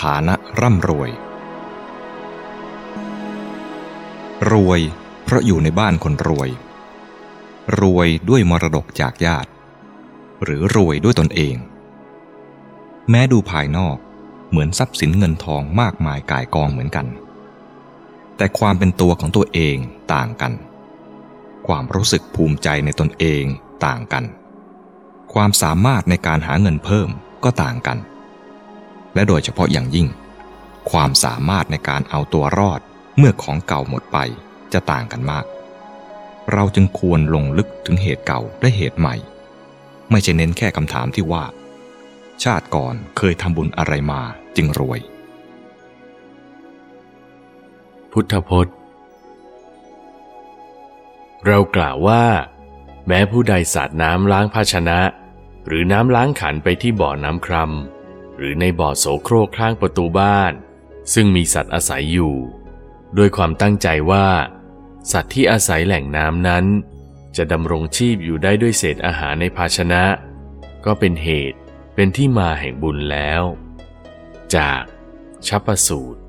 ฐานะร่ำรวย รวยเพราะอยู่ในบ้านคนรวย รวยด้วยมรดกจากญาติ หรือรวยด้วยตนเอง แม้ดูภายนอกเหมือนทรัพย์สินเงินทองมากมายกายกองเหมือนกัน แต่ความเป็นตัวของตัวเองต่างกัน ความรู้สึกภูมิใจในตนเองต่างกัน ความสามารถในการหาเงินเพิ่มก็ต่างกัน และโดยเฉพาะอย่างยิ่ง ความสามารถในการเอาตัวรอดเมื่อของเก่าหมดไปจะต่างกันมาก เราจึงควรลงลึกถึงเหตุเก่าและเหตุใหม่ ไม่ใช่เน้นแค่คำถามที่ว่า ชาติก่อนเคยทำบุญอะไรมาจึงรวย พุทธพจน์ เรากล่าวว่า แม้ผู้ใดสาดน้ำล้างภาชนะ หรือน้ำล้างขันไปที่บ่อน้ำครำ หรือในบ่อโสโครกข้างประตูบ้าน ซึ่งมีสัตว์อาศัยอยู่โดยความตั้งใจว่า สัตว์ที่อาศัยแหล่งน้ำนั้น จะดำรงชีพอยู่ได้ด้วยเศษอาหารในภาชนะ ก็เป็นเหตุเป็นที่มาแห่งบุญแล้ว จากชัพสูตร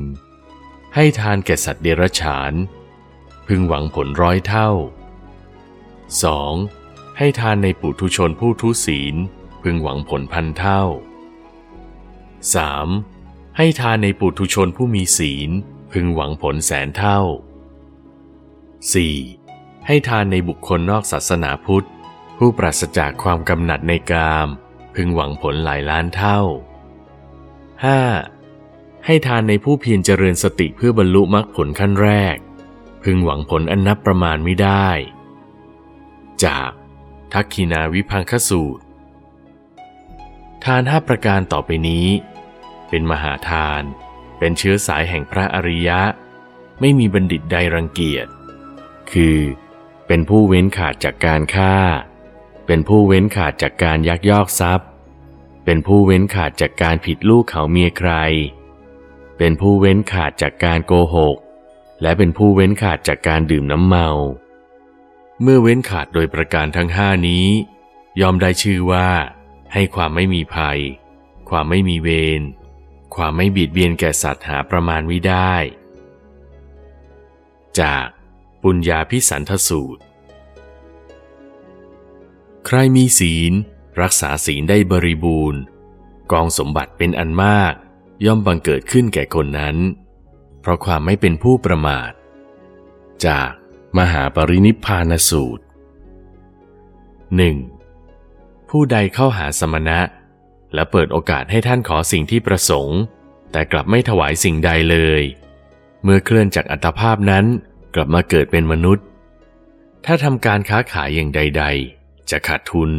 1. ให้ทานแก่สัตว์เดรัจฉาน พึงหวังผลร้อยเท่า 2. ให้ทานในปุถุชนผู้ทุศีล พึงหวังผลพันเท่า 3. ให้ทานในปุถุชนผู้มีศีลพึงหวังผลแสนเท่า 4. ให้ทานในบุคคลนอกศาสนาพุทธ ผู้ปราศจากความกำหนัดในกาม พึงหวังผลหลายล้านเท่า 5. ให้ทานในผู้เพียรเจริญสติเพื่อบรรลุมรรคผลขั้นแรก พึงหวังผลอันนับประมาณไม่ได้ จากทักขินาวิพังคสูตร ทานห้าประการต่อไปนี้ เป็นมหาทาน เป็นเชื้อสายแห่งพระอริยะ ไม่มีบัณฑิตใดรังเกียจ คือ เป็นผู้เว้นขาดจากการฆ่า เป็นผู้เว้นขาดจากการยักยอกทรัพย์ เป็นผู้เว้นขาดจากการผิดลูกเขาเมียใคร เป็นผู้เว้นขาดจากการโกหก และเป็นผู้เว้นขาดจากการดื่มน้ำเมา เมื่อเว้นขาดโดยประการทั้งห้านี้ ยอมได้ชื่อว่า ให้ความไม่มีภัย ความไม่มีเวร ความไม่บีดเบียนแก่สัตว์หาประมาณวิได้ จากปุญญาพิสันทสูตร ใครมีศีล รักษาศีลได้บริบูรณ์ กองสมบัติเป็นอันมาก ย่อมบังเกิดขึ้นแก่คนนั้น เพราะความไม่เป็นผู้ประมาท จากมหาปรินิพพานสูตร 1. ผู้ใดเข้าหาสมณะ และเปิดโอกาสให้ท่านขอสิ่งที่ประสงค์ แต่กลับไม่ถวายสิ่งใดเลย เมื่อเคลื่อนจากอัตภาพนั้นกลับมาเกิดเป็นมนุษย์ ถ้าทำการค้าขายอย่างใด ๆ จะขาดทุน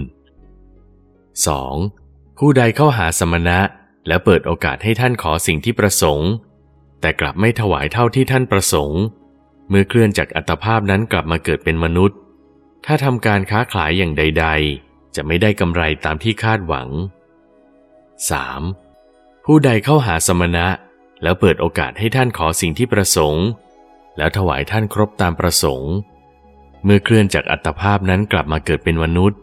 2. ผู้ใดเข้าหาสมณะ และเปิดโอกาสให้ท่านขอสิ่งที่ประสงค์ แต่กลับไม่ถวายเท่าที่ท่านประสงค์ เมื่อเคลื่อนจากอัตภาพนั้นกลับมาเกิดเป็นมนุษย์ ถ้าทำการค้าขายอย่างใด ๆ จะไม่ได้กำไรตามที่คาดหวัง 3. ผู้ใดเข้าหาสมณะ แล้วเปิดโอกาสให้ท่านขอสิ่งที่ประสงค์ แล้วถวายท่านครบตามประสงค์ เมื่อเคลื่อนจากอัตภาพนั้นกลับมาเกิดเป็นมนุษย์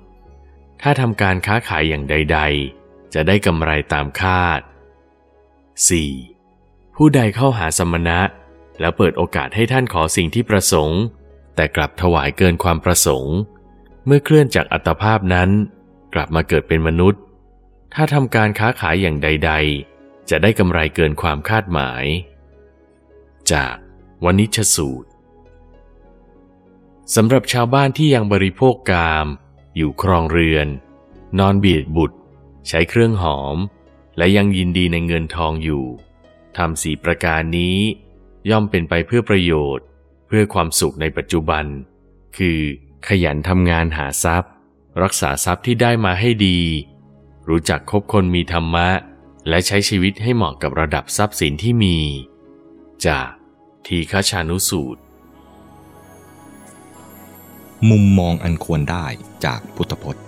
ถ้าทำการค้าขายอย่างใด ๆ จะได้กำไรตามคาด 4. ผู้ใดเข้าหาสมณะ แล้วเปิดโอกาสให้ท่านขอสิ่งที่ประสงค์ แต่กลับถวายเกินความประสงค์ เมื่อเคลื่อนจากอัตภาพนั้น กลับมาเกิดเป็นมนุษย์ ถ้าทำการค้าขายอย่างใด ๆ จะได้กำไรเกินความคาดหมาย จากวนิชสูตรสำหรับชาวบ้านที่ยังบริโภคกาม อยู่ครองเรือน นอนเบียดบุตร ใช้เครื่องหอม และยังยินดีในเงินทองอยู่ทำสีประการนี้ย่อมเป็นไปเพื่อประโยชน์ เพื่อความสุขในปัจจุบัน คือ ขยันทำงานหาทรัพย์ รักษาทรัพย์ที่ได้มาให้ดี รู้จักคบคนมีธรรมะ และใช้ชีวิตให้เหมาะกับระดับทรัพย์สินที่มี จากทีฆชานุสูตร มุมมองอันควรได้จากพุทธพจน์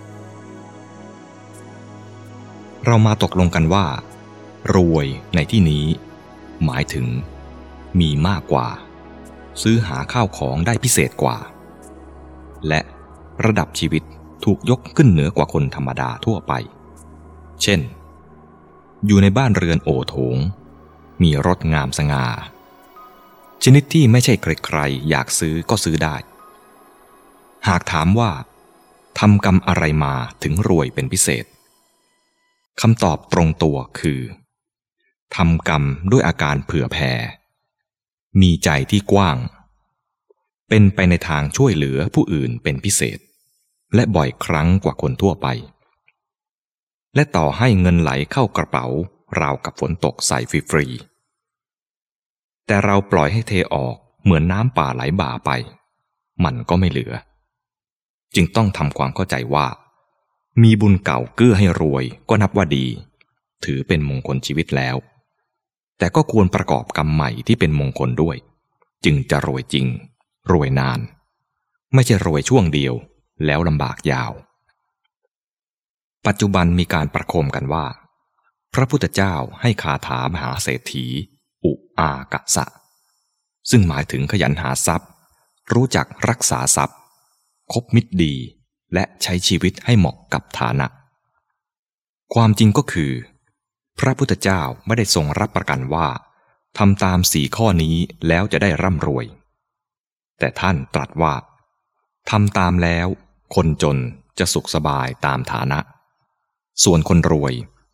เรามาตกลงกันว่า รวยในที่นี้ หมายถึงมีมากกว่า ซื้อหาข้าวของได้พิเศษกว่า และระดับชีวิตถูกยกขึ้นเหนือกว่าคนธรรมดาทั่วไป เช่น อยู่ในบ้านเรือนโอโถง มีรถงามสง่า ชนิดที่ไม่ใช่ใครๆ อยากซื้อก็ซื้อได้ หากถามว่าทำกรรมอะไรมาถึงรวยเป็นพิเศษคำตอบตรงตัวคือทำกรรมด้วยอาการเผื่อแผ่ มีใจที่กว้าง เป็นไปในทางช่วยเหลือผู้อื่นเป็นพิเศษ และบ่อยครั้งกว่าคนทั่วไป และต่อให้เงินไหลเข้ากระเป๋าราวกับฝนตกใส่ฟรีๆแต่เราปล่อยให้เทออกเหมือนน้ำป่าไหลบ่าไป มันก็ไม่เหลือ จึงต้องทำความเข้าใจว่า มีบุญเก่าเกื้อให้รวยก็นับว่าดี ถือเป็นมงคลชีวิตแล้ว แต่ก็ควรประกอบกรรมใหม่ที่เป็นมงคลด้วย จึงจะรวยจริง รวยนาน ไม่ใช่รวยช่วงเดียว แล้วลำบากยาว ปัจจุบันมีการประโคมกันว่า พระพุทธเจ้าให้คาถามหาเศรษฐี อุอากะสะ ซึ่งหมายถึงขยันหาทรัพย์ รู้จักรักษาทรัพย์ คบมิตรดี และใช้ชีวิตให้เหมาะกับฐานะ ความจริงก็คือ พระพุทธเจ้าไม่ได้ทรงรับประกันว่าทำตามสี่ข้อนี้แล้วจะได้ร่ำรวย แต่ท่านตรัสว่าทำตามแล้ว คนจนจะสุขสบายตามฐานะ ส่วนคนรวย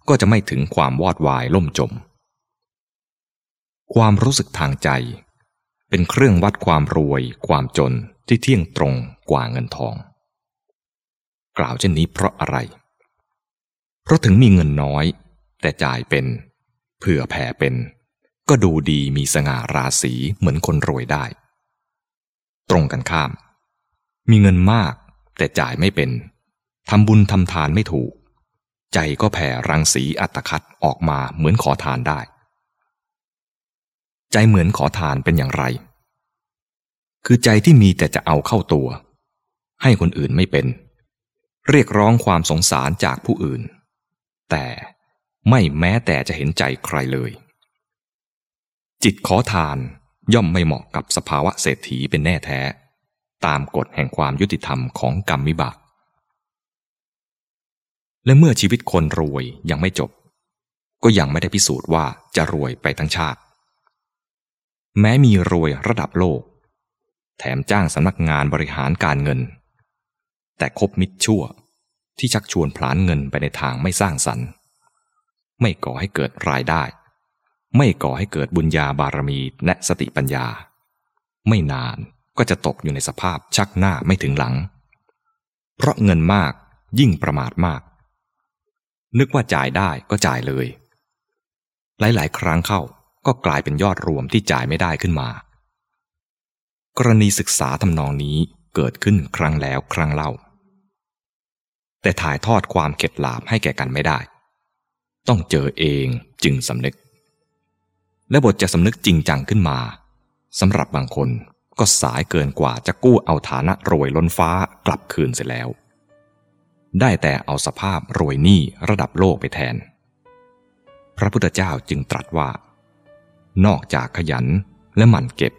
ก็จะไม่ถึงความวอดวายล่มจม ความรู้สึกทางใจ เป็นเครื่องวัดความรวยความจนที่เที่ยงตรงกว่าเงินทอง กล่าวเช่นนี้เพราะอะไร เพราะถึงมีเงินน้อย แต่จ่ายเป็น เผื่อแผ่เป็น ก็ดูดีมีสง่าราศีเหมือนคนรวยได้ ตรงกันข้าม มีเงินมากแต่จ่ายไม่เป็นทำบุญทำทานไม่ถูก ใจก็แผ่รังสีอัตคัดออกมาเหมือนขอทานได้ ใจเหมือนขอทานเป็นอย่างไร คือใจที่มีแต่จะเอาเข้าตัว ให้คนอื่นไม่เป็น เรียกร้องความสงสารจากผู้อื่น แต่ไม่แม้แต่จะเห็นใจใครเลย จิตขอทาน ย่อมไม่เหมาะกับสภาวะเศรษฐีเป็นแน่แท้ ตามกฎแห่งความยุติธรรมของกรรมวิบาก และเมื่อชีวิตคนรวยยังไม่จบ ก็ยังไม่ได้พิสูจน์ว่าจะรวยไปทั้งชาติ แม้มีรวยระดับโลก แถมจ้างสำนักงานบริหารการเงิน แต่คบมิตรชั่วที่ชักชวนผลานเงินไปในทางไม่สร้างสรรค์ ไม่ก่อให้เกิดรายได้ ไม่ก่อให้เกิดบุญญาบารมีและสติปัญญา ไม่นานก็จะตกอยู่ในสภาพชักหน้าไม่ถึงหลัง เพราะเงินมากยิ่งประมาทมาก นึกว่าจ่ายได้ก็จ่ายเลย หลายๆ ครั้งเข้าก็กลายเป็นยอดรวมที่จ่ายไม่ได้ขึ้นมา กรณีศึกษาทำนองนี้เกิดขึ้นครั้งแล้วครั้งเล่า แต่ถ่ายทอดความเข็ดหลาบให้แก่กันไม่ได้ ต้องเจอเองจึงสำนึก และบทจะสำนึกจริงจังขึ้นมาสำหรับบางคนก็สายเกินกว่าจะกู้เอาฐานะรวยล้นฟ้ากลับคืนเสร็จแล้ว ได้แต่เอาสภาพรวยหนี้ระดับโลกไปแทน พระพุทธเจ้าจึงตรัสว่า นอกจากขยันและหมั่นเก็บ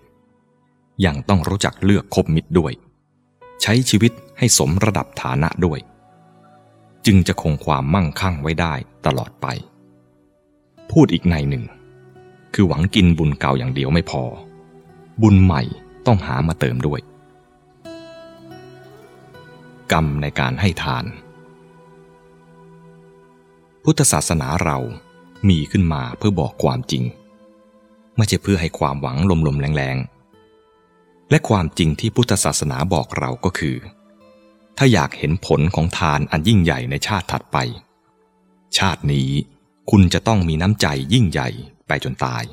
ยังต้องรู้จักเลือกคบมิตรด้วย ใช้ชีวิตให้สมระดับฐานะด้วย จึงจะคงความมั่งคั่งไว้ได้ตลอดไป พูดอีกในหนึ่ง คือหวังกินบุญเก่าอย่างเดียวไม่พอ บุญใหม่ต้องหามาเติมด้วย กรรมในการให้ทาน พุทธศาสนาเรามีขึ้นมาเพื่อบอกความจริง ไม่ใช่เพื่อให้ความหวังลมๆแรงๆ และความจริงที่พุทธศาสนาบอกเราก็คือ ถ้าอยากเห็นผลของทานอันยิ่งใหญ่ในชาติถัดไป ชาตินี้คุณจะต้องมีน้ำใจยิ่งใหญ่ ไปจนตาย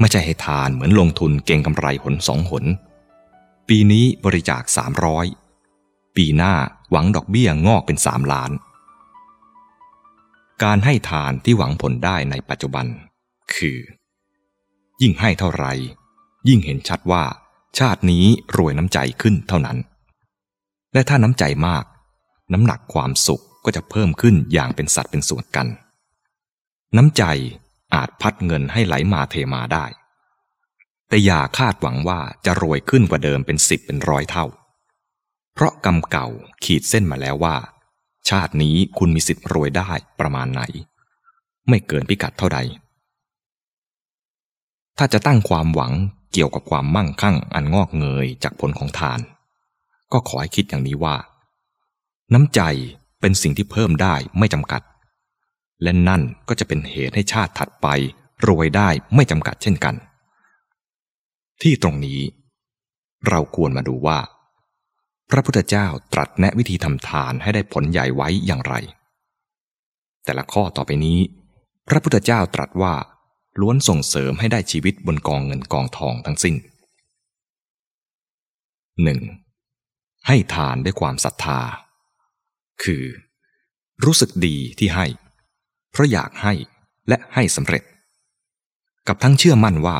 ไม่ใช่ให้ทานเหมือนลงทุนเก่งกำไรหนสองหน ปีนี้บริจาคสามร้อยปีหน้าหวังดอกเบี้ยงอกเป็นสามล้าน การให้ทานที่หวังผลได้ในปัจจุบัน คือ ยิ่งให้เท่าไร ยิ่งเห็นชัดว่า ชาตินี้รวยน้ำใจขึ้นเท่านั้น และถ้าน้ำใจมาก น้ำหนักความสุขก็จะเพิ่มขึ้นอย่างเป็นสัดเป็นส่วนกัน น้ำใจ อาจพัดเงินให้ไหลมาเทมาได้ แต่อย่าคาดหวังว่าจะรวยขึ้นกว่าเดิมเป็นสิบเป็นร้อยเท่า เพราะกรรมเก่าขีดเส้นมาแล้วว่า ชาตินี้คุณมีสิทธิ์รวยได้ประมาณไหน ไม่เกินพิกัดเท่าใด ถ้าจะตั้งความหวังเกี่ยวกับความมั่งคั่งอันงอกเงยจากผลของทาน ก็ขอให้คิดอย่างนี้ว่า น้ำใจเป็นสิ่งที่เพิ่มได้ไม่จำกัด และนั่นก็จะเป็นเหตุให้ชาติถัดไป รวยได้ไม่จำกัดเช่นกัน ที่ตรงนี้ เราควรมาดูว่า พระพุทธเจ้าตรัสแนะวิธีทำทานให้ได้ผลใหญ่ไว้อย่างไร แต่ละข้อต่อไปนี้ พระพุทธเจ้าตรัสว่า ล้วนส่งเสริมให้ได้ชีวิตบนกองเงินกองทองทั้งสิ้น 1. ให้ทานด้วยความศรัทธา คือ รู้สึกดีที่ให้ เพราะอยากให้และให้สำเร็จ กับทั้งเชื่อมั่นว่า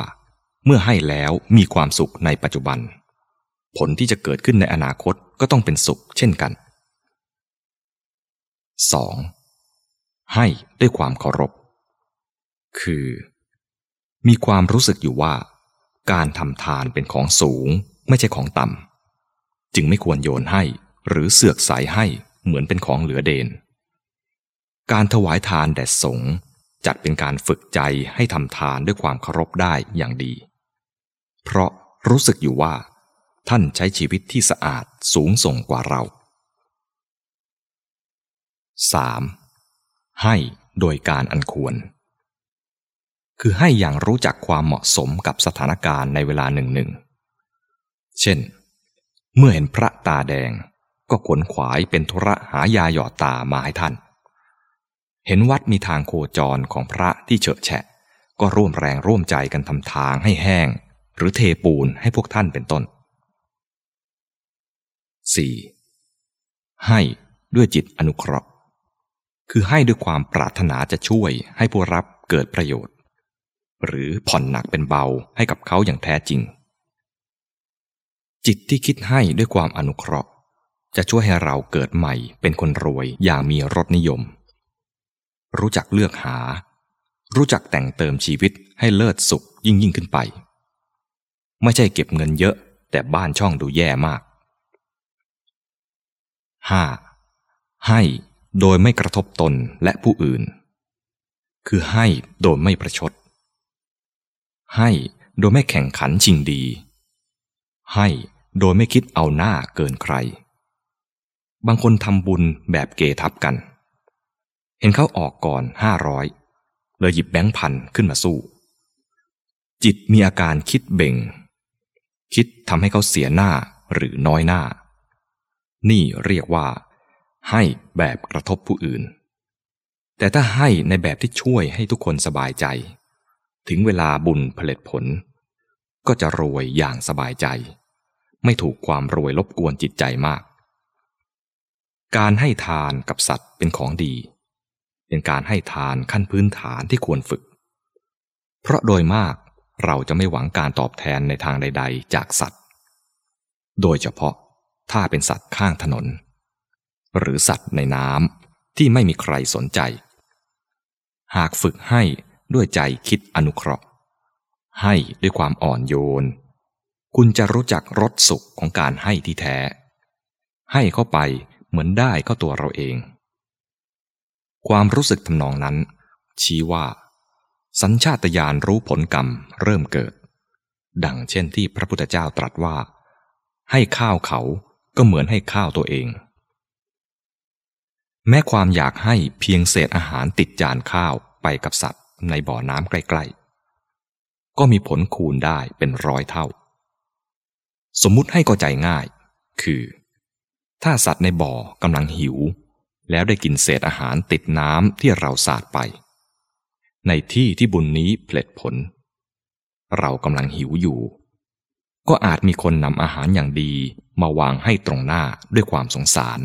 เมื่อให้แล้วมีความสุขในปัจจุบัน ผลที่จะเกิดขึ้นในอนาคตก็ต้องเป็นสุขเช่นกัน 2. ให้ด้วยความเคารพ คือ มีความรู้สึกอยู่ว่า การทำทานเป็นของสูงไม่ใช่ของต่ำจึงไม่ควรโยนให้หรือเสือกสายให้เหมือนเป็นของเหลือเดน การถวายทานแด่สงฆ์จัดเป็นการฝึกใจให้ทำทานด้วยความเคารพได้อย่างดี เพราะรู้สึกอยู่ว่า ท่านใช้ชีวิตที่สะอาดสูงส่งกว่าเรา 3. ให้โดยการอันควร คือให้อย่างรู้จักความเหมาะสมกับสถานการณ์ในเวลาหนึ่งหนึ่ง เช่น เมื่อเห็นพระตาแดงก็ขวนขวายเป็นธุระหายาหยอดตามาให้ท่าน เห็นวัดมีทางโคจรของพระที่เฉอะแฉะ ก็ร่วมแรงร่วมใจกันทำทางให้แห้ง หรือเทปูนให้พวกท่านเป็นต้น 4. ให้ด้วยจิตอนุเคราะห์ คือให้ด้วยความปรารถนาจะช่วยให้ผู้รับเกิดประโยชน์ หรือผ่อนหนักเป็นเบาให้กับเขาอย่างแท้จริง จิตที่คิดให้ด้วยความอนุเคราะห์ จะช่วยให้เราเกิดใหม่เป็นคนรวยอย่างมีรสนิยม รู้จักเลือกหา รู้จักแต่งเติมชีวิตให้เลิศสุขยิ่งยิ่งขึ้นไป ไม่ใช่เก็บเงินเยอะ แต่บ้านช่องดูแย่มาก 5. ให้โดยไม่กระทบตนและผู้อื่น คือให้โดยไม่ประชด ให้โดยไม่แข่งขันชิงดี ให้โดยไม่คิดเอาหน้าเกินใคร บางคนทำบุญแบบเกทับกัน เห็นเขาออกก่อนห้าร้อยเลยหยิบแบงค์พันขึ้นมาสู้ จิตมีอาการคิดเบ่ง คิดทำให้เขาเสียหน้าหรือน้อยหน้า นี่เรียกว่า ให้แบบกระทบผู้อื่น แต่ถ้าให้ในแบบที่ช่วยให้ทุกคนสบายใจ ถึงเวลาบุญผลิตผล ก็จะรวยอย่างสบายใจ ไม่ถูกความรวยรบกวนจิตใจมาก การให้ทานกับสัตว์เป็นของดี เป็นการให้ทานขั้นพื้นฐานที่ควรฝึก เพราะโดยมากเราจะไม่หวังการตอบแทนในทางใด ๆ จากสัตว์ โดยเฉพาะถ้าเป็นสัตว์ข้างถนน หรือสัตว์ในน้ำที่ไม่มีใครสนใจ หากฝึกให้ด้วยใจคิดอนุเคราะห์ ให้ด้วยความอ่อนโยน คุณจะรู้จักรสสุขของการให้ที่แท้ ให้เข้าไปเหมือนได้เข้าตัวเราเอง ความรู้สึกทำนองนั้น ชี้ว่า สัญชาตญาณรู้ผลกรรมเริ่มเกิด ดังเช่นที่พระพุทธเจ้าตรัสว่า ให้ข้าวเขาก็เหมือนให้ข้าวตัวเอง แม้ความอยากให้เพียงเศษอาหารติดจานข้าวไปกับสัตว์ในบ่อน้ำใกล้ ๆ ก็มีผลคูณได้เป็นร้อยเท่า สมมุติให้ก็ใจง่าย คือ ถ้าสัตว์ในบ่อกำลังหิว แล้วได้กินเศษอาหารติดน้ำที่เราสาดไป ในที่ที่บุญนี้เพลิดผล เรากำลังหิวอยู่ ก็อาจมีคนนำอาหารอย่างดีมาวางให้ตรงหน้าด้วยความสงสาร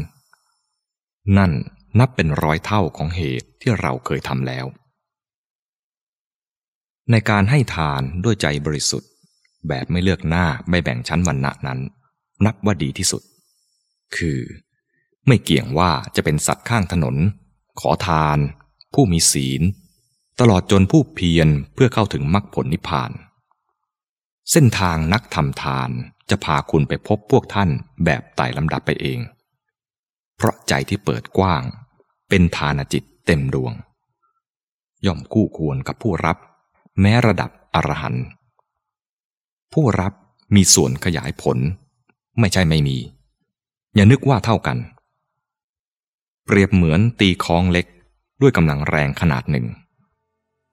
นั่นนับเป็นร้อยเท่าของเหตุที่เราเคยทำแล้ว ในการให้ทานด้วยใจบริสุทธิ์ แบบไม่เลือกหน้าไม่แบ่งชั้นวรรณะนั้น นับว่าดีที่สุด คือ ไม่เกี่ยงว่าจะเป็นสัตว์ข้างถนน ขอทาน ผู้มีศีล ตลอดจนผู้เพียรเพื่อเข้าถึงมรรคผลนิพพาน เส้นทางนักทำทานจะพาคุณไปพบพวกท่านแบบไต่ลำดับไปเอง เพราะใจที่เปิดกว้าง เป็นทานจิตเต็มดวง ย่อมคู่ควรกับผู้รับ แม้ระดับอรหันต์ผู้รับมีส่วนขยายผล ไม่ใช่ไม่มี อย่านึกว่าเท่ากัน เปรียบเหมือนตีคล้องเล็กด้วยกำลังแรงขนาดหนึ่ง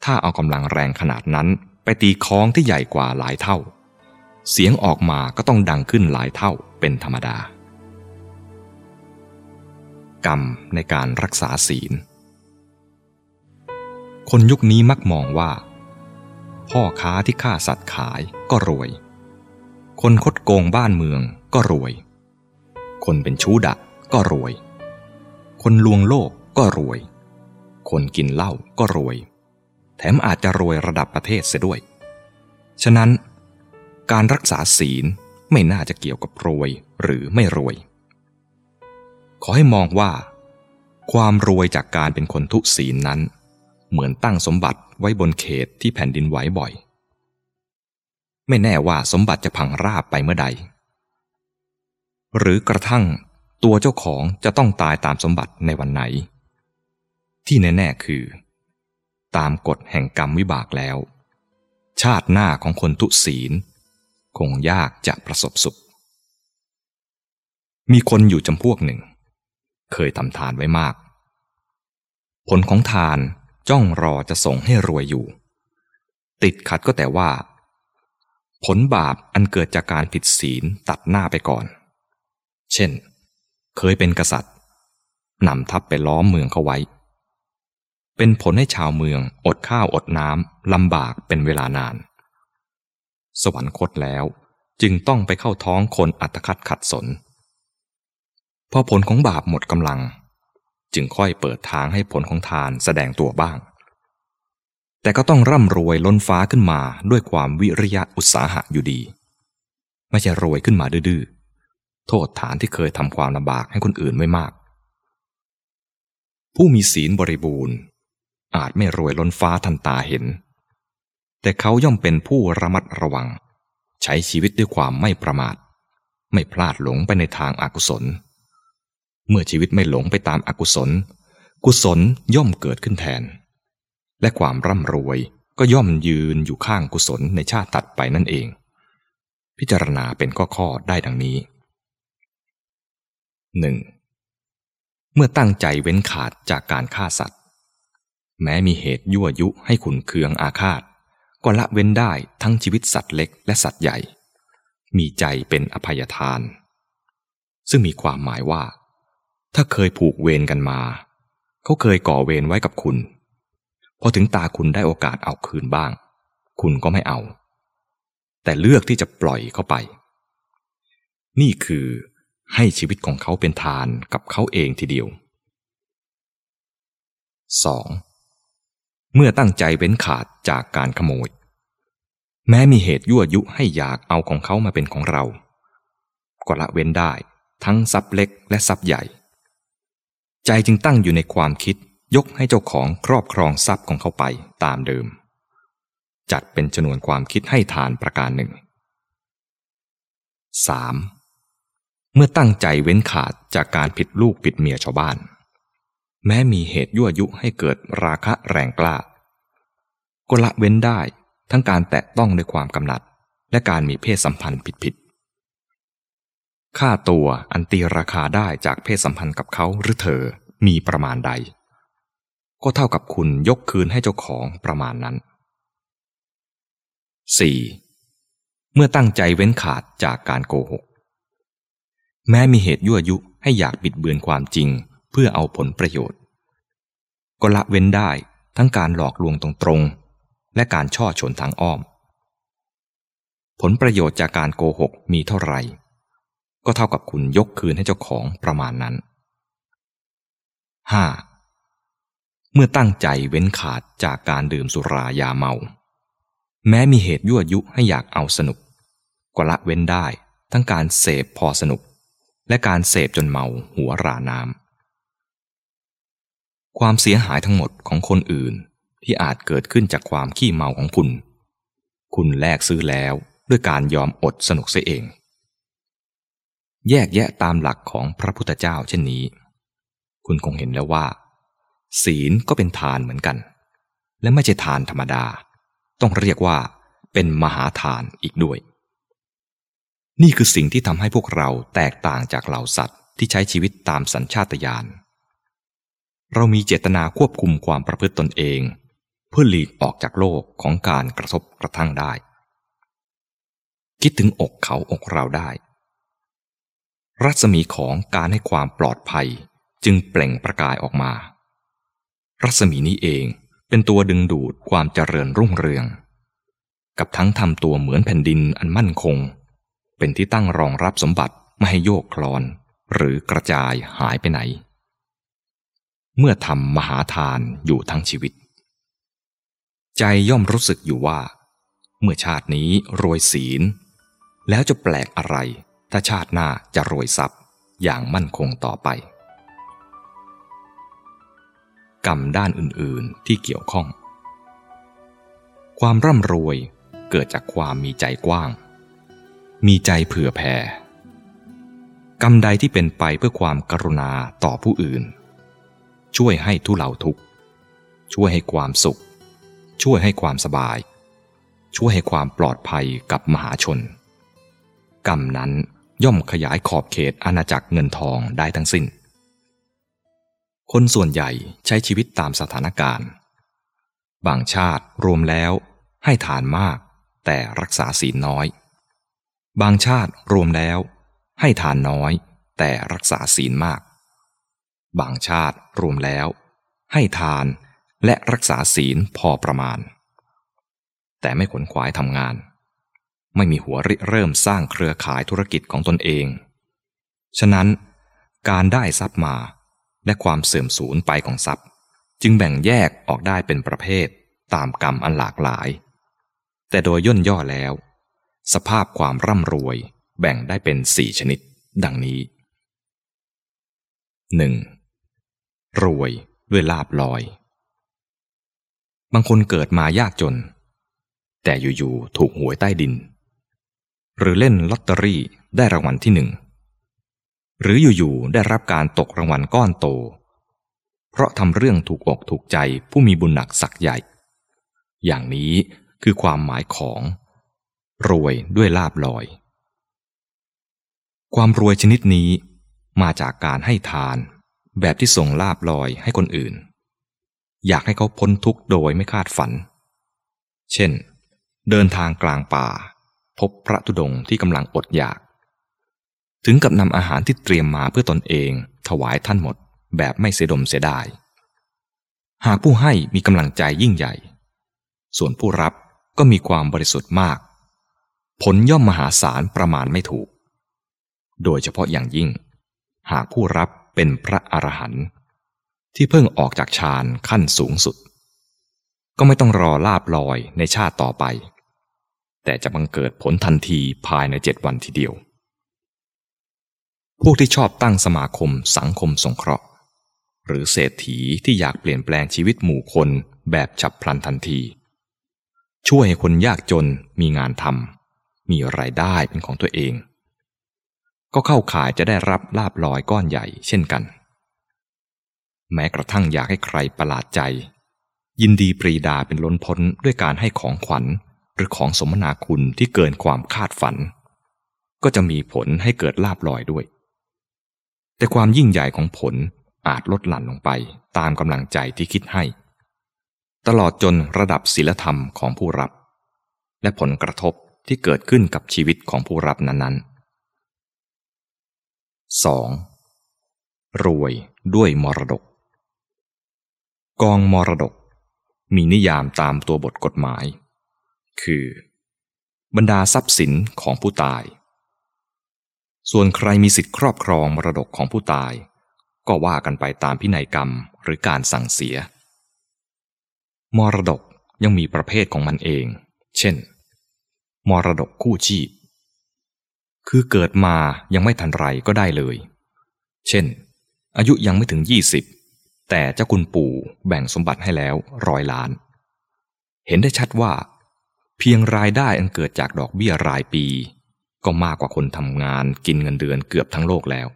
ถ้าเอากำลังแรงขนาดนั้นไปตีคล้องที่ใหญ่กว่าหลายเท่า เสียงออกมาก็ต้องดังขึ้นหลายเท่าเป็นธรรมดา กรรมในการรักษาศีล คนยุคนี้มักมองว่า พ่อค้าที่ฆ่าสัตว์ขายก็รวย คนคดโกงบ้านเมืองก็รวย คนเป็นชู้ดักก็รวย คนลวงโลกก็รวย คนกินเหล้าก็รวย แถมอาจจะรวยระดับประเทศเสียด้วย ฉะนั้นการรักษาศีลไม่น่าจะเกี่ยวกับรวยหรือไม่รวย ขอให้มองว่า ความรวยจากการเป็นคนทุศีลนั้น เหมือนตั้งสมบัติไว้บนเขตที่แผ่นดินไหวบ่อย ไม่แน่ว่าสมบัติจะพังราบไปเมื่อใด หรือกระทั่ง ตัวเจ้าของจะต้องตายตามสมบัติในวันไหน ที่แน่ๆคือ ตามกฎแห่งกรรมวิบากแล้ว ชาติหน้าของคนทุศีล คงยากจะประสบสุข มีคนอยู่จำพวกหนึ่ง เคยทำทานไว้มาก ผลของทานจ้องรอจะส่งให้รวยอยู่ ติดขัดก็แต่ว่า ผลบาปอันเกิดจากการผิดศีลตัดหน้าไปก่อน เช่น เคยเป็นกษัตริย์นำทัพไปล้อมเมืองเขาไว้ เป็นผลให้ชาวเมืองอดข้าวอดน้ำลำบากเป็นเวลานาน สวรรคตแล้วจึงต้องไปเข้าท้องคนอัตคัดขัดสน พอผลของบาปหมดกำลัง จึงค่อยเปิดทางให้ผลของทานแสดงตัวบ้าง แต่ก็ต้องร่ำรวยล้นฟ้าขึ้นมาด้วยความวิริยะอุตสาหะอยู่ดี ไม่ใช่รวยขึ้นมาดื้อ โทษฐานที่เคยทำความลำบากให้คนอื่นไม่มาก ผู้มีศีลบริบูรณ์ อาจไม่รวยล้นฟ้าทันตาเห็น แต่เขาย่อมเป็นผู้ระมัดระวัง ใช้ชีวิตด้วยความไม่ประมาท ไม่พลาดหลงไปในทางอากุศล เมื่อชีวิตไม่หลงไปตามอากุศล กุศลย่อมเกิดขึ้นแทน และความร่ำรวยก็ย่อมยืนอยู่ข้างกุศลในชาติตัดไปนั่นเอง พิจารณาเป็นข้อๆได้ดังนี้ หนึ่งเมื่อตั้งใจเว้นขาดจากการฆ่าสัตว์ แม้มีเหตุยั่วยุให้ขุนเคืองอาฆาต ก็ละเว้นได้ทั้งชีวิตสัตว์เล็กและสัตว์ใหญ่ มีใจเป็นอภัยทาน ซึ่งมีความหมายว่า ถ้าเคยผูกเวรกันมา เขาเคยก่อเวรไว้กับคุณ พอถึงตาคุณได้โอกาสเอาคืนบ้าง คุณก็ไม่เอา แต่เลือกที่จะปล่อยเขาไป นี่คือ ให้ชีวิตของเขาเป็นทานกับเขาเองทีเดียว 2. เมื่อตั้งใจเว้นขาดจากการขโมย แม้มีเหตุยั่วยุให้อยากเอาของเขามาเป็นของเรา ก็ละเว้นได้ทั้งทรัพย์เล็กและทรัพย์ใหญ่ ใจจึงตั้งอยู่ในความคิดยกให้เจ้าของครอบครองทรัพย์ของเขาไปตามเดิม จัดเป็นจำนวนความคิดให้ทานประการหนึ่ง 3. เมื่อตั้งใจเว้นขาดจากการผิดลูกผิดเมียชาวบ้าน แม้มีเหตุยั่วยุให้เกิดราคะแรงกล้า ก็ละเว้นได้ทั้งการแตะต้องด้วยความกำหนัด และการมีเพศสัมพันธ์ผิดๆค่าตัวอันตีราคาได้จากเพศสัมพันธ์กับเขาหรือเธอมีประมาณใด ก็เท่ากับคุณยกคืนให้เจ้าของประมาณนั้น 4. เมื่อตั้งใจเว้นขาดจากการโกหก แม้มีเหตุยั่วยุให้อยากบิดเบือนความจริง เพื่อเอาผลประโยชน์ ก็ละเว้นได้ทั้งการหลอกลวงตรงๆ และการช่อฉนทางอ้อม ผลประโยชน์จากการโกหกมีเท่าไหร่ ก็เท่ากับคุณยกคืนให้เจ้าของประมาณนั้น 5. เมื่อตั้งใจเว้นขาดจากการดื่มสุรายาเมา แม้มีเหตุยั่วยุให้อยากเอาสนุก ก็ละเว้นได้ทั้งการเสพพอสนุก และการเสพจนเมาหัวราน้ำ ความเสียหายทั้งหมดของคนอื่นที่อาจเกิดขึ้นจากความขี้เมาของคุณ คุณแลกซื้อแล้วด้วยการยอมอดสนุกเสียเอง แยกแยะตามหลักของพระพุทธเจ้าเช่นนี้ คุณคงเห็นแล้วว่า ศีลก็เป็นทานเหมือนกัน และไม่ใช่ทานธรรมดา ต้องเรียกว่าเป็นมหาทานอีกด้วย นี่คือสิ่งที่ทำให้พวกเราแตกต่างจากเหล่าสัตว์ที่ใช้ชีวิตตามสัญชาตญาณ เรามีเจตนาควบคุมความประพฤติตนเอง เพื่อหลีกออกจากโลกของการกระทบกระทั่งได้ คิดถึงอกเขาอกเราได้ รัศมีของการให้ความปลอดภัยจึงเปล่งประกายออกมา รัศมีนี้เองเป็นตัวดึงดูดความเจริญรุ่งเรือง กับทั้งทำตัวเหมือนแผ่นดินอันมั่นคง เป็นที่ตั้งรองรับสมบัติไม่ให้โยกคลอน หรือกระจายหายไปไหน เมื่อทำมหาทานอยู่ทั้งชีวิต ใจย่อมรู้สึกอยู่ว่า เมื่อชาตินี้รวยศีล แล้วจะแปลกอะไร ถ้าชาติหน้าจะรวยทรัพย์อย่างมั่นคงต่อไป กรรมด้านอื่นๆที่เกี่ยวข้อง ความร่ำรวยเกิดจากความมีใจกว้าง มีใจเผื่อแผ่กรรมใดที่เป็นไปเพื่อความกรุณาต่อผู้อื่น ช่วยให้ทุเลาทุกข์ ช่วยให้ความสุข ช่วยให้ความสบาย ช่วยให้ความปลอดภัยกับมหาชน กรรมนั้นย่อมขยายขอบเขตอาณาจักรเงินทองได้ทั้งสิ้น คนส่วนใหญ่ใช้ชีวิตตามสถานการณ์ บางชาติรวมแล้วให้ทานมากแต่รักษาศีลน้อย บางชาติรวมแล้ว ให้ทานน้อย แต่รักษาศีลมาก บางชาติรวมแล้ว ให้ทานและรักษาศีลพอประมาณ แต่ไม่ขนขวายทำงาน ไม่มีหัวริเริ่มสร้างเครือข่ายธุรกิจของตนเอง ฉะนั้นการได้ทรัพย์มาและความเสื่อมสูญไปของทรัพย์ จึงแบ่งแยกออกได้เป็นประเภทตามกรรมอันหลากหลาย แต่โดยย่นย่อแล้ว สภาพความร่ำรวยแบ่งได้เป็นสี่ชนิด ดังนี้ 1. รวยด้วยลาบลอย บางคนเกิดมายากจน แต่อยู่ๆถูกหวยใต้ดิน หรือเล่นลอตเตอรี่ได้รางวัลที่หนึ่ง หรืออยู่ๆได้รับการตกรางวัลก้อนโต เพราะทำเรื่องถูกอกถูกใจผู้มีบุญหนักสักใหญ่ อย่างนี้คือความหมายของ รวยด้วยลาบลอย ความรวยชนิดนี้มาจากการให้ทาน แบบที่ส่งลาบลอยให้คนอื่น อยากให้เขาพ้นทุกข์โดยไม่คาดฝัน เช่น เดินทางกลางป่า พบพระธุดงที่กำลังอดอยาก ถึงกับนำอาหารที่เตรียมมาเพื่อตนเองถวายท่านหมดแบบไม่เสียดมเสียดาย หากผู้ให้มีกำลังใจยิ่งใหญ่ ส่วนผู้รับก็มีความบริสุทธิ์มาก ผลย่อมมหาศาลประมาณไม่ถูก โดยเฉพาะอย่างยิ่ง หากผู้รับเป็นพระอรหันต์ที่เพิ่งออกจากฌานขั้นสูงสุด ก็ไม่ต้องรอลาบลอยในชาติต่อไป แต่จะบังเกิดผลทันทีภายในเจ็ดวันทีเดียว พวกที่ชอบตั้งสมาคมสังคมสงเคราะห์ หรือเศรษฐีที่อยากเปลี่ยนแปลงชีวิตหมู่คนแบบฉับพลันทันที ช่วยให้คนยากจนมีงานทำ มีรายได้เป็นของตัวเอง ก็เข้าข่ายจะได้รับลาบลอยก้อนใหญ่เช่นกัน แม้กระทั่งอยากให้ใครประหลาดใจ ยินดีปรีดาเป็นล้นพ้นด้วยการให้ของขวัญหรือของสมนาคุณที่เกินความคาดฝัน ก็จะมีผลให้เกิดลาบลอยด้วย แต่ความยิ่งใหญ่ของผลอาจลดหลั่นลงไปตามกำลังใจที่คิดให้ ตลอดจนระดับศีลธรรมของผู้รับ และผลกระทบ ที่เกิดขึ้นกับชีวิตของผู้รับนั้นๆ 2. รวยด้วยมรดก กองมรดก มีนิยามตามตัวบทกฎหมาย คือ บรรดาทรัพย์สินของผู้ตาย ส่วนใครมีสิทธิครอบครองมรดกของผู้ตาย ก็ว่ากันไปตามพินัยกรรมหรือการสั่งเสีย มรดกยังมีประเภทของมันเอง เช่น มรดกคู่ชีพ คือเกิดมายังไม่ทันไรก็ได้เลย เช่น อายุยังไม่ถึงยี่สิบแต่เจ้าคุณปู่แบ่งสมบัติให้แล้วร้อยล้าน เห็นได้ชัดว่า เพียงรายได้อันเกิดจากดอกเบี้ยรายปี ก็มากกว่าคนทำงานกินเงินเดือนเกือบทั้งโลกแล้ว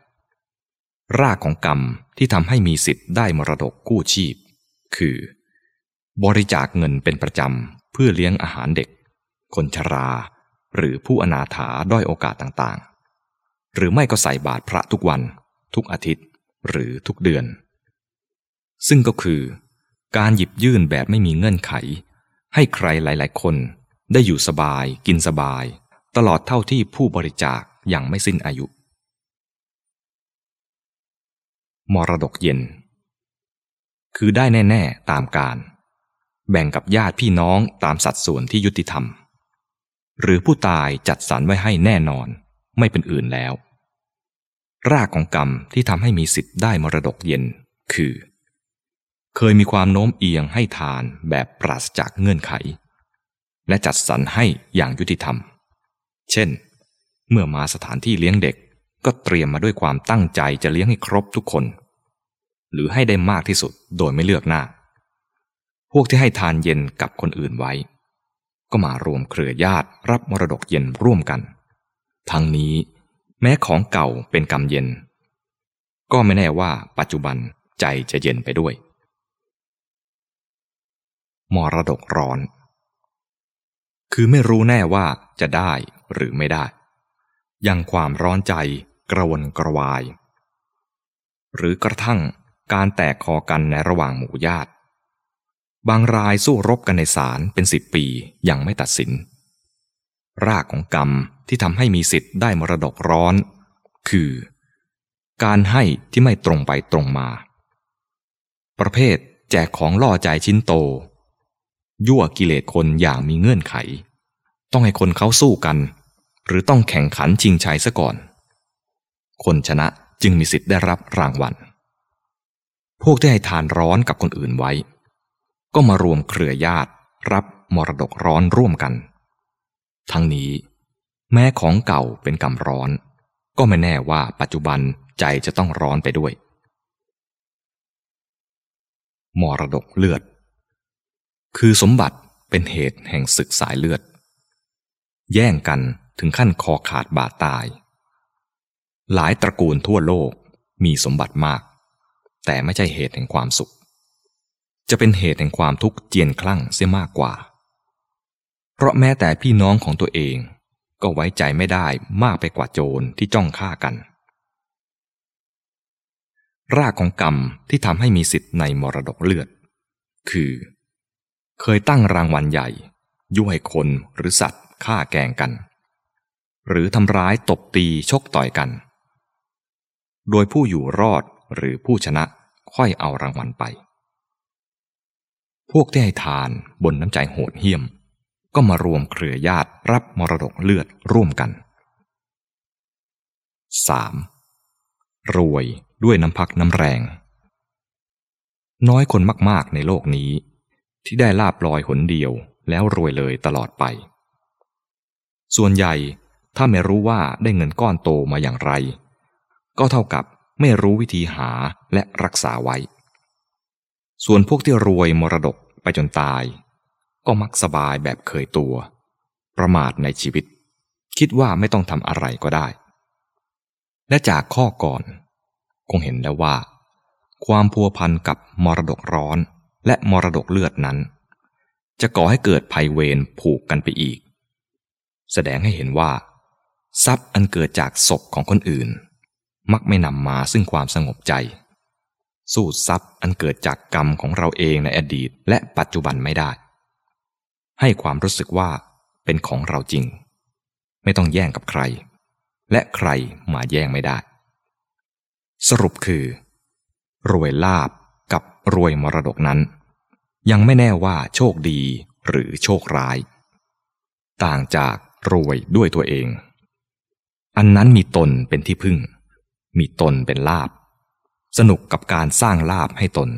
รากของกรรมที่ทำให้มีสิทธิ์ได้มรดกกู้ชีพ คือ บริจาคเงินเป็นประจำเพื่อเลี้ยงอาหารเด็ก คนชรา หรือผู้อนาถาด้อยโอกาสต่างๆ หรือไม่ก็ใส่บาตรพระทุกวัน ทุกอาทิตย์ หรือทุกเดือน ซึ่งก็คือ การหยิบยื่นแบบไม่มีเงื่อนไข ให้ใครหลาย ๆ คนได้อยู่สบาย กินสบาย ตลอดเท่าที่ผู้บริจาคอย่างไม่สิ้นอายุ มรดกเย็น คือได้แน่ ๆ ตามการ แบ่งกับญาติพี่น้องตามสัดส่วนที่ยุติธรรม หรือผู้ตายจัดสรรไว้ให้แน่นอน ไม่เป็นอื่นแล้ว รากของกรรมที่ทำให้มีสิทธิ์ได้มรดกเย็น คือ เคยมีความโน้มเอียงให้ทานแบบปราศจากเงื่อนไข และจัดสรรให้อย่างยุติธรรม เช่น เมื่อมาสถานที่เลี้ยงเด็กก็เตรียมมาด้วยความตั้งใจจะเลี้ยงให้ครบทุกคน หรือให้ได้มากที่สุดโดยไม่เลือกหน้า พวกที่ให้ทานเย็นกับคนอื่นไว้ ก็มารวมเครือญาติรับมรดกเย็นร่วมกัน ทั้งนี้แม้ของเก่าเป็นกรรมเย็น ก็ไม่แน่ว่าปัจจุบันใจจะเย็นไปด้วย มรดกร้อน คือไม่รู้แน่ว่าจะได้หรือไม่ได้ ยังความร้อนใจกระวนกระวาย หรือกระทั่งการแตกคอกันในระหว่างหมู่ญาติ บางรายสู้รบกันในศาลเป็นสิบปียังไม่ตัดสิน รากของกรรมที่ทำให้มีสิทธิ์ได้มรดกร้อน คือ การให้ที่ไม่ตรงไปตรงมา ประเภทแจกของล่อใจชิ้นโต ยั่วกิเลสคนอย่างมีเงื่อนไข ต้องให้คนเขาสู้กัน หรือต้องแข่งขันชิงชัยซะก่อน คนชนะจึงมีสิทธิ์ได้รับรางวัลพวกที่ให้ทานร้อนกับคนอื่นไว้ ก็มารวมเครือญาติรับมรดกร้อนร่วมกัน ทั้งนี้ แม้ของเก่าเป็นกรรมร้อน ก็ไม่แน่ว่าปัจจุบันใจจะต้องร้อนไปด้วย มรดกเลือด คือสมบัติเป็นเหตุแห่งศึกสายเลือด แย่งกันถึงขั้นคอขาดบาดตาย หลายตระกูลทั่วโลกมีสมบัติมาก แต่ไม่ใช่เหตุแห่งความสุข จะเป็นเหตุแห่งความทุกข์เจียนคลั่งเสียมากกว่า เพราะแม้แต่พี่น้องของตัวเอง ก็ไว้ใจไม่ได้มากไปกว่าโจรที่จ้องฆ่ากัน รากของกรรมที่ทำให้มีสิทธิ์ในมรดกเลือด คือ เคยตั้งรางวัลใหญ่ ยุ่ให้คนหรือสัตว์ฆ่าแกงกัน หรือทำร้ายตบตีชกต่อยกัน โดยผู้อยู่รอดหรือผู้ชนะค่อยเอารางวัลไป พวกที่ให้ทานบนน้ำใจโหดเหี้ยม ก็มารวมเครือญาติรับมรดกเลือดร่วมกัน 3. รวยด้วยน้ำพักน้ำแรง น้อยคนมากๆในโลกนี้ ที่ได้ลาบลอยหนเดียวแล้วรวยเลยตลอดไป ส่วนใหญ่ถ้าไม่รู้ว่าได้เงินก้อนโตมาอย่างไร ก็เท่ากับไม่รู้วิธีหาและรักษาไว้ ส่วนพวกที่รวยมรดกไปจนตาย ก็มักสบายแบบเคยตัว ประมาทในชีวิต คิดว่าไม่ต้องทำอะไรก็ได้ และจากข้อก่อน คงเห็นแล้วว่า ความพัวพันกับมรดกร้อนและมรดกเลือดนั้น จะก่อให้เกิดภัยเวรผูกกันไปอีก แสดงให้เห็นว่า ทรัพย์อันเกิดจากศพของคนอื่น มักไม่นำมาซึ่งความสงบใจ สู้ทรัพย์อันเกิดจากกรรมของเราเองในอดีตและปัจจุบันไม่ได้ ให้ความรู้สึกว่าเป็นของเราจริง ไม่ต้องแย่งกับใคร และใครมาแย่งไม่ได้ สรุปคือ รวยลาบกับรวยมรดกนั้น ยังไม่แน่ว่าโชคดีหรือโชคร้าย ต่างจากรวยด้วยตัวเอง อันนั้นมีตนเป็นที่พึ่ง มีตนเป็นลาบ สนุกกับการสร้างลาบให้ตน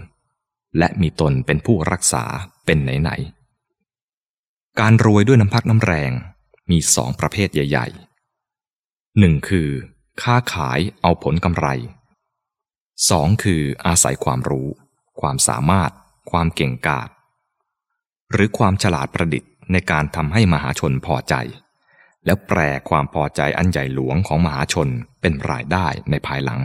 และมีตนเป็นผู้รักษาเป็นไหนๆการรวยด้วยน้ำพักน้ำแรงมีสองประเภทใหญ่ๆหนึ่งคือ ค้าขายเอาผลกำไรสองคืออาศัยความรู้ ความสามารถ ความเก่งกาจหรือความฉลาดประดิษฐ์ในการทำให้มหาชนพอใจ แล้วแปลความพอใจอันใหญ่หลวงของมหาชนเป็นรายได้ในภายหลัง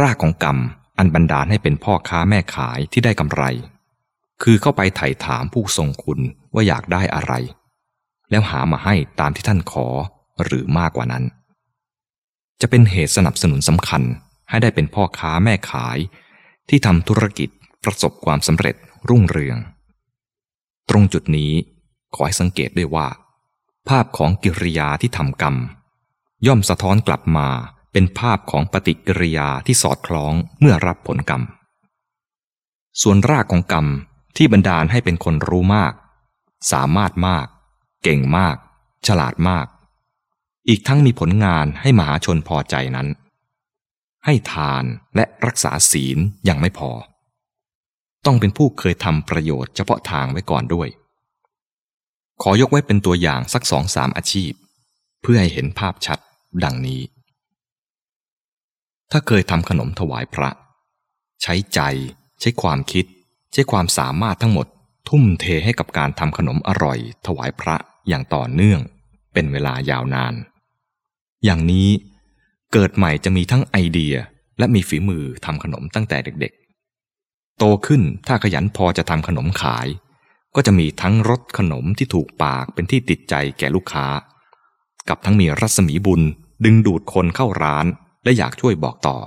รากของกรรมอันบันดาลให้เป็นพ่อค้าแม่ขายที่ได้กำไร คือเข้าไปไถ่ถามผู้ทรงคุณว่าอยากได้อะไร แล้วหามาให้ตามที่ท่านขอหรือมากกว่านั้น จะเป็นเหตุสนับสนุนสำคัญให้ได้เป็นพ่อค้าแม่ขาย ที่ทำธุรกิจประสบความสำเร็จรุ่งเรือง ตรงจุดนี้ขอให้สังเกตด้วยว่า ภาพของกิริยาที่ทำกรรม ย่อมสะท้อนกลับมา เป็นภาพของปฏิกิริยาที่สอดคล้องเมื่อรับผลกรรม ส่วนรากของกรรมที่บันดาลให้เป็นคนรู้มาก สามารถมาก เก่งมาก ฉลาดมาก อีกทั้งมีผลงานให้มหาชนพอใจนั้น ให้ทานและรักษาศีลยังไม่พอ ต้องเป็นผู้เคยทำประโยชน์เฉพาะทางไว้ก่อนด้วย ขอยกไว้เป็นตัวอย่างสักสองสามอาชีพ เพื่อให้เห็นภาพชัดดังนี้ ถ้าเคยทำขนมถวายพระ ใช้ใจ ใช้ความคิด ใช้ความสามารถทั้งหมด ทุ่มเทให้กับการทำขนมอร่อย ถวายพระอย่างต่อเนื่อง เป็นเวลายาวนาน อย่างนี้เกิดใหม่จะมีทั้งไอเดียและมีฝีมือทำขนมตั้งแต่เด็กๆ โตขึ้นถ้าขยันพอจะทำขนมขาย ก็จะมีทั้งรสขนมที่ถูกปากเป็นที่ติดใจแก่ลูกค้า กับทั้งมีรัศมีบุญดึงดูดคนเข้าร้าน และอยากช่วยบอกต่อ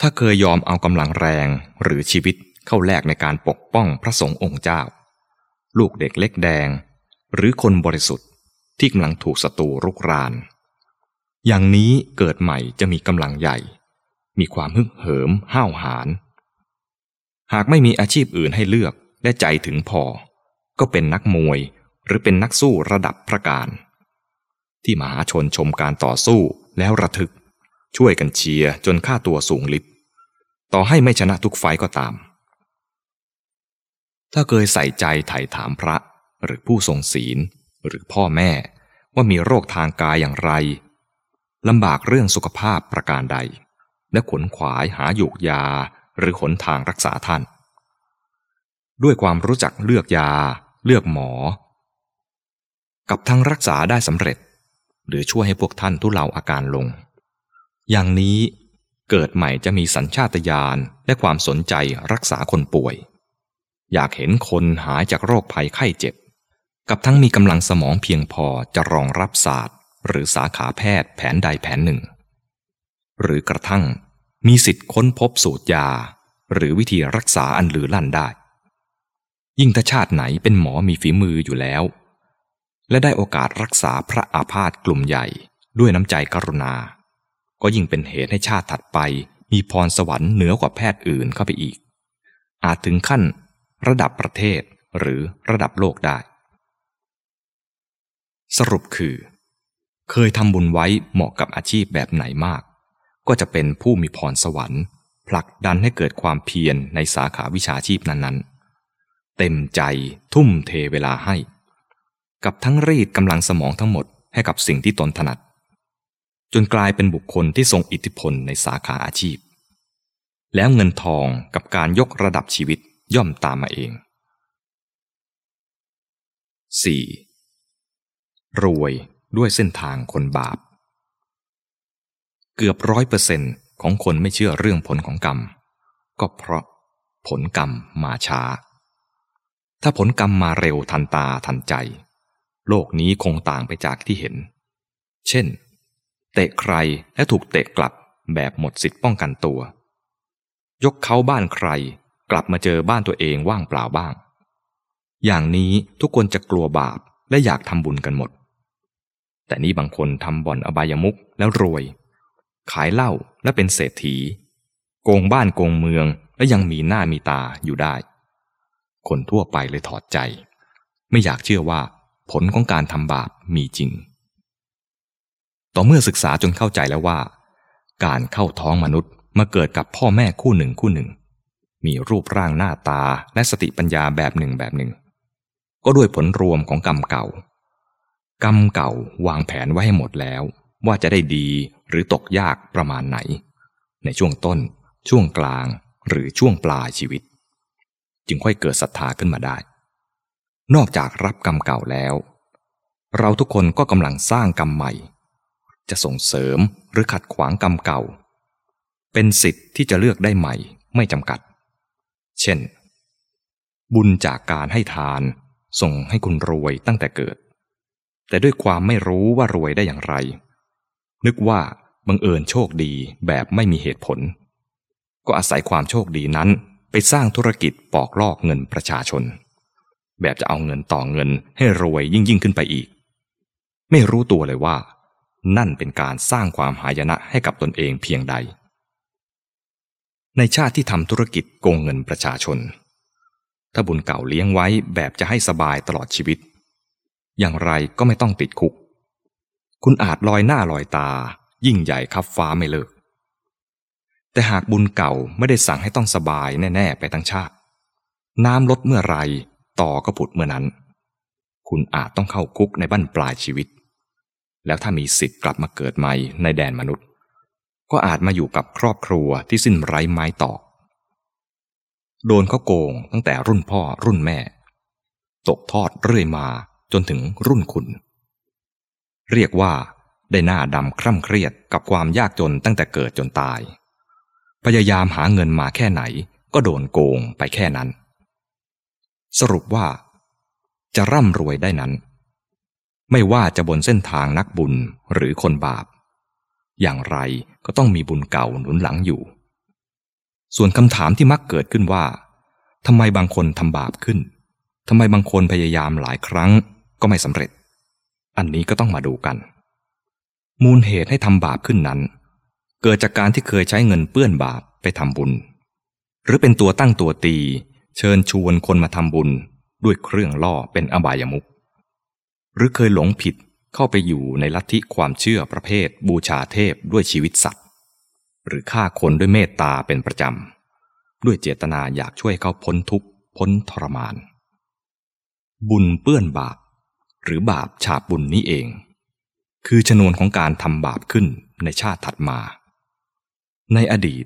ถ้าเคยยอมเอากำลังแรงหรือชีวิตเข้าแลกในการปกป้องพระสงฆ์องค์เจ้า ลูกเด็กเล็กแดง หรือคนบริสุทธิ์ที่กำลังถูกศัตรูรุกราน อย่างนี้เกิดใหม่จะมีกำลังใหญ่ มีความฮึกเหิมห้าวหาญหากไม่มีอาชีพอื่นให้เลือกและใจถึงพอ ก็เป็นนักมวยหรือเป็นนักสู้ระดับพระการ ที่มหาชนชมการต่อสู้ แล้วระทึก ช่วยกันเชียร์จนค่าตัวสูงลิบต่อให้ไม่ชนะทุกไฟก็ตาม ถ้าเคยใส่ใจไถ่ถามพระหรือผู้ทรงศีล หรือพ่อแม่ว่ามีโรคทางกายอย่างไรลำบากเรื่องสุขภาพประการใด และขนขวายหาหยูกยาหรือขนทางรักษาท่าน ด้วยความรู้จักเลือกยา เลือกหมอ กับทั้งรักษาได้สำเร็จ หรือช่วยให้พวกท่านทุเลาอาการลง อย่างนี้เกิดใหม่จะมีสัญชาตญาณและความสนใจรักษาคนป่วย อยากเห็นคนหายจากโรคภัยไข้เจ็บ กับทั้งมีกำลังสมองเพียงพอจะรองรับศาสตร์ หรือสาขาแพทย์แผนใดแผนหนึ่ง หรือกระทั่งมีสิทธิ์ค้นพบสูตรยา หรือวิธีรักษาอันหลือลั่นได้ ยิ่งถ้าชาติไหนเป็นหมอมีฝีมืออยู่แล้ว และได้โอกาสรักษาพระอาพาธกลุ่มใหญ่ด้วยน้ำใจกรุณา ก็ยิ่งเป็นเหตุให้ชาติถัดไปมีพรสวรรค์เหนือกว่าแพทย์อื่นเข้าไปอีก อาจถึงขั้น ระดับประเทศหรือระดับโลกได้ สรุปคือ เคยทำบุญไว้เหมาะกับอาชีพแบบไหนมาก ก็จะเป็นผู้มีพรสวรรค์ ผลักดันให้เกิดความเพียรในสาขาวิชาชีพนั้นๆ เต็มใจทุ่มเทเวลาให้ กับทั้งรีดกำลังสมองทั้งหมดให้กับสิ่งที่ตนถนัด จนกลายเป็นบุคคลที่ทรงอิทธิพลในสาขาอาชีพ แล้วเงินทองกับการยกระดับชีวิตย่อมตามมาเอง 4. รวยด้วยเส้นทางคนบาป เกือบร้อยเปอร์เซนของคนไม่เชื่อเรื่องผลของกรรม ก็เพราะผลกรรมมาช้า ถ้าผลกรรมมาเร็วทันตาทันใจ โลกนี้คงต่างไปจากที่เห็น เช่น เตะใครและถูกเตะกลับแบบหมดสิทธิ์ป้องกันตัว ยกเขาบ้านใครกลับมาเจอบ้านตัวเองว่างเปล่าบ้าง อย่างนี้ทุกคนจะกลัวบาปและอยากทำบุญกันหมด แต่นี่บางคนทำบ่อนอบายมุกแล้วรวย ขายเหล้าและเป็นเศรษฐี โกงบ้านโกงเมืองและยังมีหน้ามีตาอยู่ได้ คนทั่วไปเลยถอดใจ ไม่อยากเชื่อว่า ผลของการทำบาปมีจริง ต่อเมื่อศึกษาจนเข้าใจแล้วว่า การเข้าท้องมนุษย์มาเกิดกับพ่อแม่คู่หนึ่งคู่หนึ่ง มีรูปร่างหน้าตาและสติปัญญาแบบหนึ่งแบบหนึ่ง ก็ด้วยผลรวมของกรรมเก่า กรรมเก่าวางแผนไว้ให้หมดแล้ว ว่าจะได้ดีหรือตกยากประมาณไหน ในช่วงต้น ช่วงกลางหรือช่วงปลายชีวิต จึงค่อยเกิดศรัทธาขึ้นมาได้ นอกจากรับกรรมเก่าแล้ว เราทุกคนก็กำลังสร้างกรรมใหม่ จะส่งเสริมหรือขัดขวางกรรมเก่า เป็นสิทธิ์ที่จะเลือกได้ใหม่ไม่จำกัด เช่น บุญจากการให้ทานส่งให้คุณรวยตั้งแต่เกิด แต่ด้วยความไม่รู้ว่ารวยได้อย่างไร นึกว่าบังเอิญโชคดีแบบไม่มีเหตุผล ก็อาศัยความโชคดีนั้นไปสร้างธุรกิจปอกลอกเงินประชาชน แบบจะเอาเงินต่อเงินให้รวยยิ่งยิ่งขึ้นไปอีก ไม่รู้ตัวเลยว่า นั่นเป็นการสร้างความหายนะให้กับตนเองเพียงใด ในชาติที่ทำธุรกิจโกงเงินประชาชน ถ้าบุญเก่าเลี้ยงไว้แบบจะให้สบายตลอดชีวิต อย่างไรก็ไม่ต้องติดคุก คุณอาจลอยหน้าลอยตา ยิ่งใหญ่คับฟ้าไม่เลิก แต่หากบุญเก่าไม่ได้สั่งให้ต้องสบายแน่ ๆ ไปทั้งชาติ น้ำลดเมื่อไร ต่อก็ผุดเมื่อนั้น คุณอาจต้องเข้าคุกในบั้นปลายชีวิต แล้วถ้ามีสิทธิ์กลับมาเกิดใหม่ในแดนมนุษย์ ก็อาจมาอยู่กับครอบครัวที่สิ้นไร้ไม้ตอก โดนเขาโกงตั้งแต่รุ่นพ่อรุ่นแม่ ตกทอดเรื่อยมาจนถึงรุ่นคุณ เรียกว่าได้หน้าดำคร่ำเครียดกับความยากจนตั้งแต่เกิดจนตาย พยายามหาเงินมาแค่ไหนก็โดนโกงไปแค่นั้น สรุปว่า จะร่ำรวยได้นั้น ไม่ว่าจะบนเส้นทางนักบุญหรือคนบาป อย่างไรก็ต้องมีบุญเก่าหนุนหลังอยู่ ส่วนคำถามที่มักเกิดขึ้นว่าทำไมบางคนทำบาปขึ้นทำไมบางคนพยายามหลายครั้งก็ไม่สำเร็จ อันนี้ก็ต้องมาดูกัน มูลเหตุให้ทำบาปขึ้นนั้น เกิดจากการที่เคยใช้เงินเปื้อนบาปไปทำบุญ หรือเป็นตัวตั้งตัวตี เชิญชวนคนมาทำบุญด้วยเครื่องล่อเป็นอบายมุขหรือเคยหลงผิดเข้าไปอยู่ในลัทธิความเชื่อประเภทบูชาเทพด้วยชีวิตสัตว์ หรือฆ่าคนด้วยเมตตาเป็นประจำ ด้วยเจตนาอยากช่วยเขาพ้นทุกข์พ้นทรมาน บุญเปื้อนบาป หรือบาปฉาบบุญนี้เอง คือชนวนของการทำบาปขึ้นในชาติถัดมา ในอดีต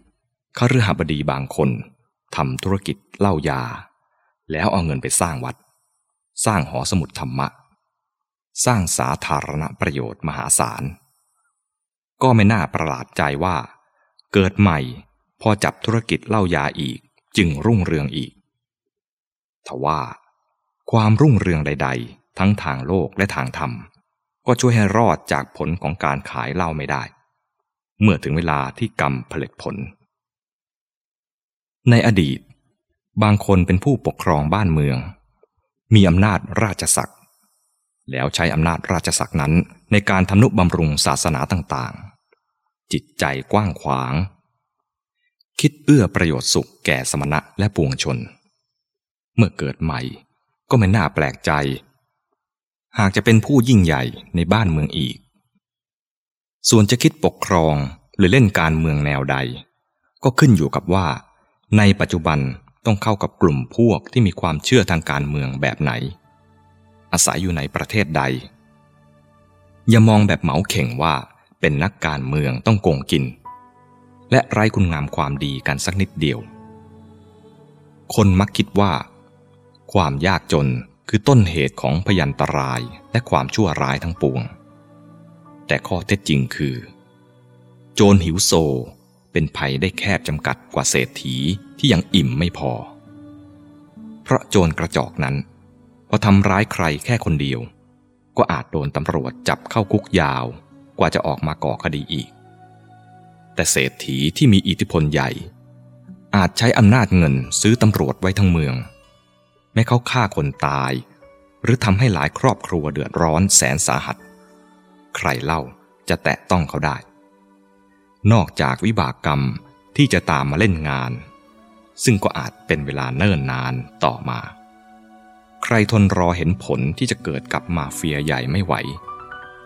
ขฤหบดีบางคน ทำธุรกิจเล้ายา แล้วเอาเงินไปสร้างวัด สร้างหอสมุดธรรมะ สร้างสาธารณประโยชน์มหาศาล ก็ไม่น่าประหลาดใจว่า เกิดใหม่พอจับธุรกิจเล้ายาอีกจึงรุ่งเรืองอีก ทว่า ความรุ่งเรืองใด ๆ ทั้งทางโลกและทางธรรม ก็ช่วยให้รอดจากผลของการขายเหล้าไม่ได้ เมื่อถึงเวลาที่กรรมผลิตผล ในอดีต บางคนเป็นผู้ปกครองบ้านเมือง มีอำนาจราชศักดิ์แล้วใช้อำนาจราชศักดิ์นั้นในการทำนุบำรุงศาสนาต่างๆ จิตใจกว้างขวาง คิดเอื้อประโยชน์สุขแก่สมณะและปวงชน เมื่อเกิดใหม่ก็ไม่น่าแปลกใจ หากจะเป็นผู้ยิ่งใหญ่ในบ้านเมืองอีก ส่วนจะคิดปกครองหรือเล่นการเมืองแนวใด ก็ขึ้นอยู่กับว่า ในปัจจุบันต้องเข้ากับกลุ่มพวกที่มีความเชื่อทางการเมืองแบบไหน อาศัยอยู่ในประเทศใด อย่ามองแบบเหมาเข่งว่าเป็นนักการเมืองต้องโกงกิน และไร้คุณงามความดีกันสักนิดเดียว คนมักคิดว่า ความยากจนคือต้นเหตุของพยันตรายและความชั่วร้ายทั้งปวง แต่ข้อเท็จจริงคือ โจรหิวโซ เป็นภัยได้แคบจำกัดกว่าเศรษฐีที่ยังอิ่มไม่พอ เพราะโจรกระจอกนั้น พอทำร้ายใครแค่คนเดียว ก็อาจโดนตำรวจจับเข้าคุกยาว กว่าจะออกมาก่อคดีอีก แต่เศรษฐีที่มีอิทธิพลใหญ่ อาจใช้อำนาจเงินซื้อตำรวจไว้ทั้งเมือง แม้เขาฆ่าคนตาย หรือทำให้หลายครอบครัวเดือดร้อนแสนสาหัส ใครเล่าจะแตะต้องเขาได้ นอกจากวิบากกรรมที่จะตามมาเล่นงาน ซึ่งก็อาจเป็นเวลาเนิ่นนานต่อมา ใครทนรอเห็นผลที่จะเกิดกับมาเฟียใหญ่ไม่ไหว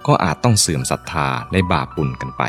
ก็อาจต้องเสื่อมศรัทธาในบาปบุญกันไป